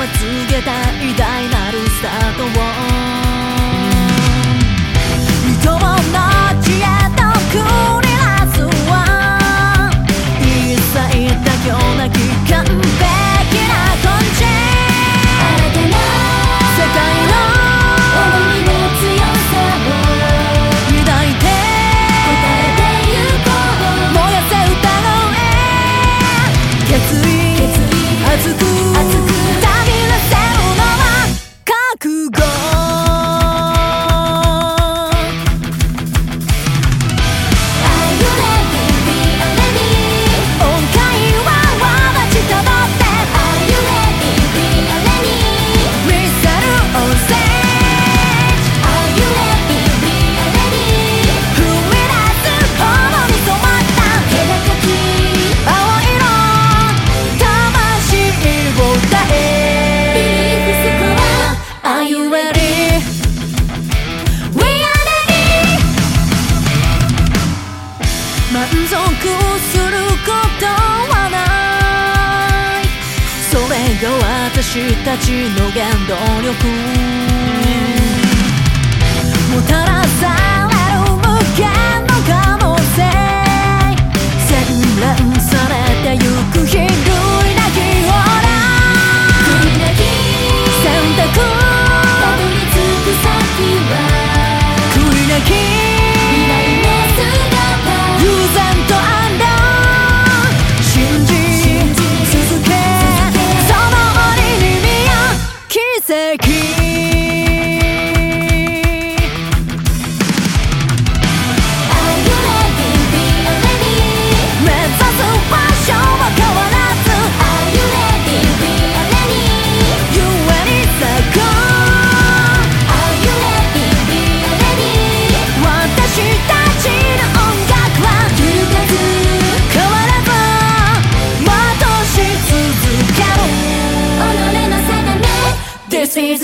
は告げた偉大なるスタートを続することはない。それが私たちの原動力。もたらさ You. fears